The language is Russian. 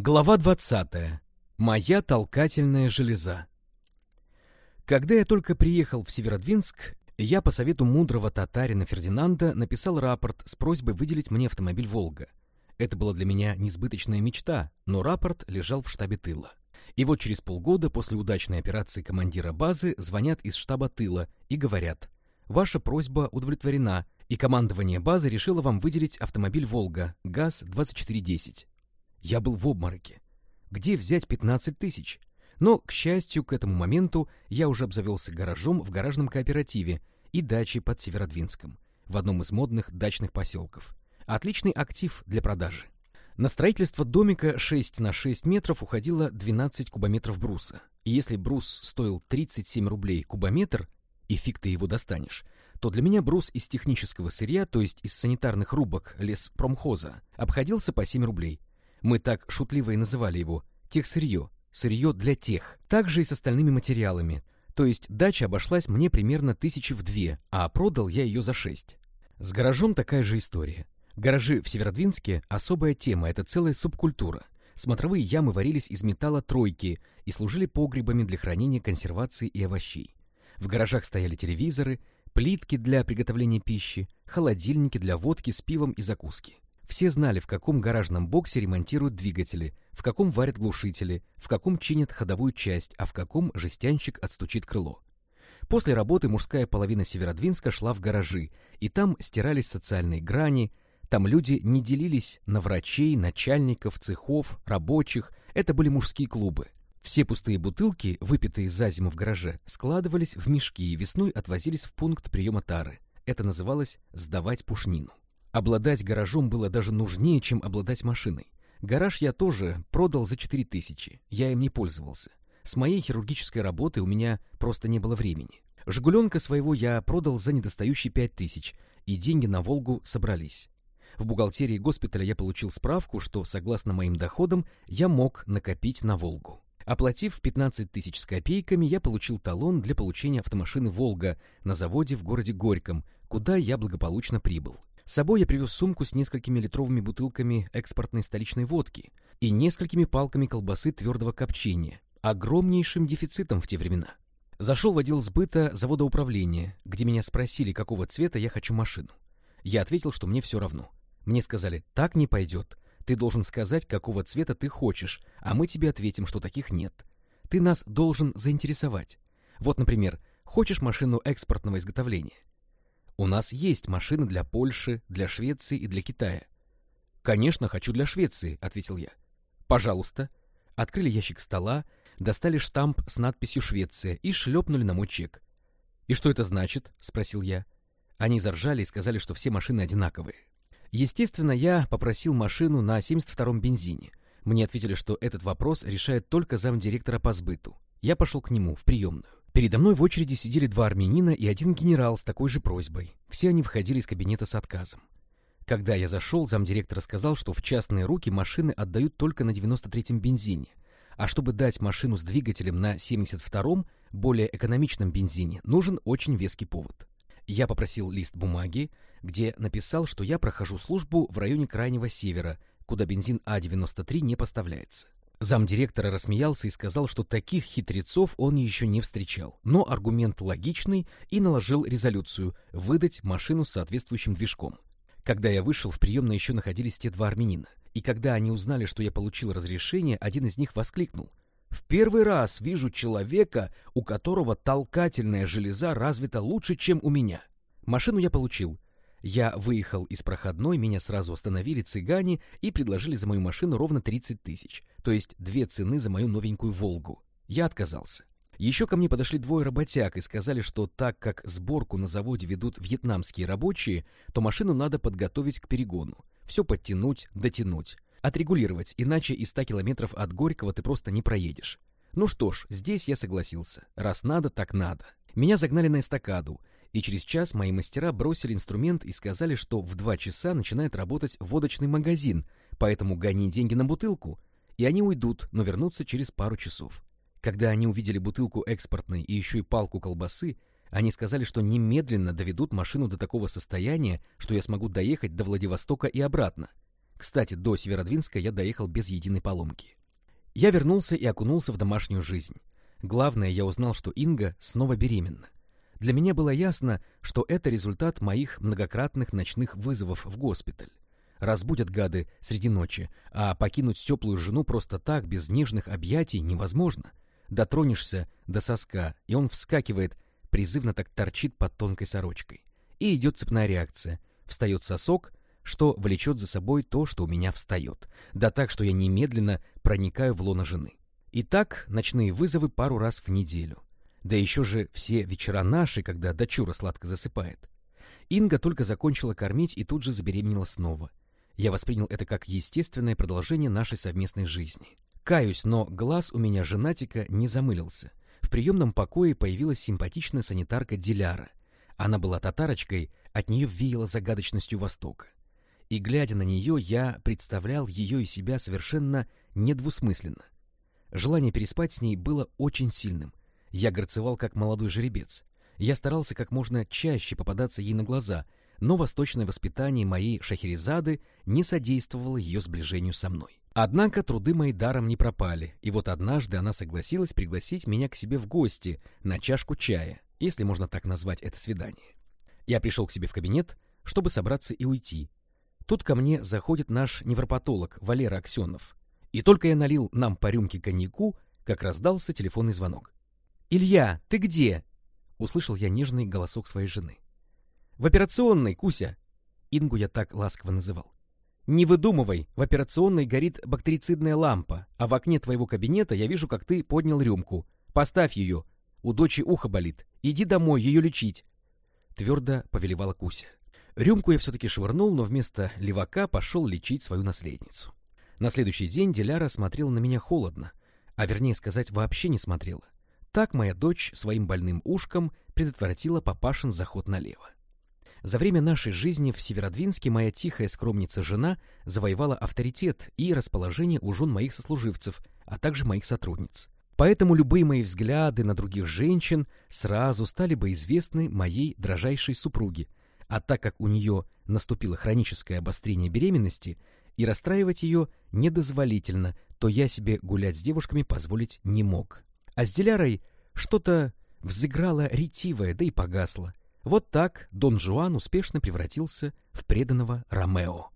Глава 20. Моя толкательная железа. Когда я только приехал в Северодвинск, я по совету мудрого татарина Фердинанда написал рапорт с просьбой выделить мне автомобиль «Волга». Это была для меня несбыточная мечта, но рапорт лежал в штабе тыла. И вот через полгода после удачной операции командира базы звонят из штаба тыла и говорят, «Ваша просьба удовлетворена, и командование базы решило вам выделить автомобиль «Волга» ГАЗ-2410». Я был в обмороке. Где взять 15 тысяч? Но, к счастью, к этому моменту я уже обзавелся гаражом в гаражном кооперативе и дачей под Северодвинском, в одном из модных дачных поселков. Отличный актив для продажи. На строительство домика 6 на 6 метров уходило 12 кубометров бруса. И если брус стоил 37 рублей кубометр, и фиг ты его достанешь, то для меня брус из технического сырья, то есть из санитарных рубок леспромхоза, обходился по 7 рублей. Мы так шутливо и называли его «техсырье», сырье для тех. Также и с остальными материалами. То есть дача обошлась мне примерно тысячи в две, а продал я ее за шесть. С гаражом такая же история. Гаражи в Северодвинске – особая тема, это целая субкультура. Смотровые ямы варились из металла тройки и служили погребами для хранения консервации и овощей. В гаражах стояли телевизоры, плитки для приготовления пищи, холодильники для водки с пивом и закуски. Все знали, в каком гаражном боксе ремонтируют двигатели, в каком варят глушители, в каком чинят ходовую часть, а в каком жестянщик отстучит крыло. После работы мужская половина Северодвинска шла в гаражи, и там стирались социальные грани, там люди не делились на врачей, начальников, цехов, рабочих, это были мужские клубы. Все пустые бутылки, выпитые за зиму в гараже, складывались в мешки и весной отвозились в пункт приема тары. Это называлось «сдавать пушнину». Обладать гаражом было даже нужнее, чем обладать машиной. Гараж я тоже продал за 4000, я им не пользовался. С моей хирургической работы у меня просто не было времени. «Жигуленка» своего я продал за недостающие 5000, и деньги на «Волгу» собрались. В бухгалтерии госпиталя я получил справку, что, согласно моим доходам, я мог накопить на «Волгу». Оплатив 15 тысяч с копейками, я получил талон для получения автомашины «Волга» на заводе в городе Горьком, куда я благополучно прибыл. С собой я привез сумку с несколькими литровыми бутылками экспортной столичной водки и несколькими палками колбасы твердого копчения, огромнейшим дефицитом в те времена. Зашел в отдел сбыта завода управления, где меня спросили, какого цвета я хочу машину. Я ответил, что мне все равно. Мне сказали, так не пойдет. Ты должен сказать, какого цвета ты хочешь, а мы тебе ответим, что таких нет. Ты нас должен заинтересовать. Вот, например, хочешь машину экспортного изготовления? У нас есть машины для Польши, для Швеции и для Китая. Конечно, хочу для Швеции, ответил я. Пожалуйста. Открыли ящик стола, достали штамп с надписью «Швеция» и шлепнули на мой чек. «И что это значит?» — спросил я. Они заржали и сказали, что все машины одинаковые. Естественно, я попросил машину на 72-м бензине. Мне ответили, что этот вопрос решает только замдиректора по сбыту. Я пошел к нему в приемную. Передо мной в очереди сидели два армянина и один генерал с такой же просьбой. Все они выходили из кабинета с отказом. Когда я зашел, замдиректора сказал, что в частные руки машины отдают только на 93-м бензине, а чтобы дать машину с двигателем на 72-м, более экономичном бензине, нужен очень веский повод. Я попросил лист бумаги, где написал, что я прохожу службу в районе Крайнего Севера, куда бензин А93 не поставляется. Замдиректора рассмеялся и сказал, что таких хитрецов он еще не встречал. Но аргумент логичный и наложил резолюцию выдать машину с соответствующим движком. Когда я вышел, в приемной еще находились те два армянина. И когда они узнали, что я получил разрешение, один из них воскликнул. «В первый раз вижу человека, у которого толкательная железа развита лучше, чем у меня». Машину я получил, я выехал из проходной, меня сразу остановили цыгане и предложили за мою машину ровно 30 тысяч, то есть две цены за мою новенькую «Волгу». Я отказался. Еще ко мне подошли двое работяг и сказали, что так как сборку на заводе ведут вьетнамские рабочие, то машину надо подготовить к перегону. Все подтянуть, дотянуть, отрегулировать, иначе и 100 километров от Горького ты просто не проедешь. Ну что ж, здесь я согласился. Раз надо, так надо. Меня загнали на эстакаду, и через час мои мастера бросили инструмент и сказали, что в два часа начинает работать водочный магазин, поэтому гони деньги на бутылку, и они уйдут, но вернутся через пару часов. Когда они увидели бутылку экспортной и еще и палку колбасы, они сказали, что немедленно доведут машину до такого состояния, что я смогу доехать до Владивостока и обратно. Кстати, до Северодвинска я доехал без единой поломки. Я вернулся и окунулся в домашнюю жизнь. Главное, я узнал, что Инга снова беременна. Для меня было ясно, что это результат моих многократных ночных вызовов в госпиталь. Разбудят гады среди ночи, а покинуть теплую жену просто так, без нежных объятий, невозможно. Дотронешься до соска, и он вскакивает, призывно так торчит под тонкой сорочкой. И идет цепная реакция. Встает сосок, что влечет за собой то, что у меня встает. Да так, что я немедленно проникаю в лоно жены. И так ночные вызовы пару раз в неделю. Да еще же все вечера наши, когда дочура сладко засыпает. Инга только закончила кормить и тут же забеременела снова. Я воспринял это как естественное продолжение нашей совместной жизни. Каюсь, но глаз у меня женатика не замылился. В приемном покое появилась симпатичная санитарка Диляра. Она была татарочкой, от нее веяло загадочностью Востока и, глядя на нее, я представлял ее и себя совершенно недвусмысленно. Желание переспать с ней было очень сильным. Я горцевал, как молодой жеребец. Я старался как можно чаще попадаться ей на глаза, но восточное воспитание моей Шахерезады не содействовало ее сближению со мной. Однако труды мои даром не пропали, и вот однажды она согласилась пригласить меня к себе в гости на чашку чая, если можно так назвать это свидание. Я пришел к себе в кабинет, чтобы собраться и уйти, Тут ко мне заходит наш невропатолог Валера Аксенов. И только я налил нам по рюмке коньяку, как раздался телефонный звонок. «Илья, ты где?» — услышал я нежный голосок своей жены. «В операционной, Куся!» Ингу я так ласково называл. «Не выдумывай, в операционной горит бактерицидная лампа, а в окне твоего кабинета я вижу, как ты поднял рюмку. Поставь ее. У дочи ухо болит. Иди домой ее лечить!» Твердо повелевала Куся. Рюмку я все-таки швырнул, но вместо левака пошел лечить свою наследницу. На следующий день Диляра смотрела на меня холодно, а вернее сказать, вообще не смотрела. Так моя дочь своим больным ушком предотвратила папашин заход налево. За время нашей жизни в Северодвинске моя тихая скромница-жена завоевала авторитет и расположение у жен моих сослуживцев, а также моих сотрудниц. Поэтому любые мои взгляды на других женщин сразу стали бы известны моей дрожайшей супруге, а так как у нее наступило хроническое обострение беременности, и расстраивать ее недозволительно, то я себе гулять с девушками позволить не мог. А с Дилярой что-то взыграло ретивое, да и погасло. Вот так Дон Жуан успешно превратился в преданного Ромео.